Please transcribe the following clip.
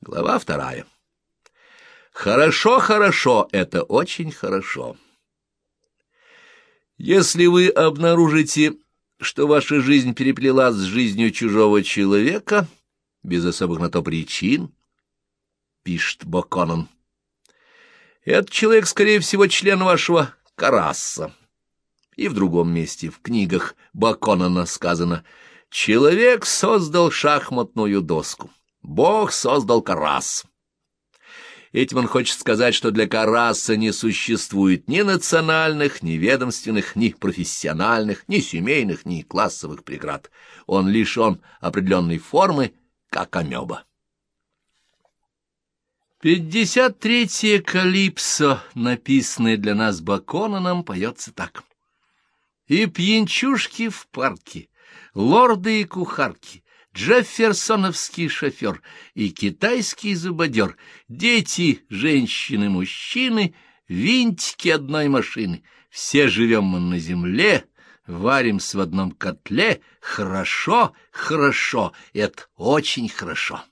Глава вторая. Хорошо, хорошо, это очень хорошо. Если вы обнаружите, что ваша жизнь переплелась с жизнью чужого человека, без особых на то причин, пишет Боконон, этот человек, скорее всего, член вашего карасса. И в другом месте, в книгах Баконана сказано «Человек создал шахматную доску, Бог создал карас». Этим он хочет сказать, что для караса не существует ни национальных, ни ведомственных, ни профессиональных, ни семейных, ни классовых преград. Он лишен определенной формы, как амеба. Пятьдесят третье калипсо, написанное для нас Баконаном, поется так. И пьянчушки в парке, лорды и кухарки, Джефферсоновский шофер и китайский зубодер, дети, женщины, мужчины, винтики одной машины. Все живем мы на земле, варимся в одном котле. Хорошо, хорошо, это очень хорошо.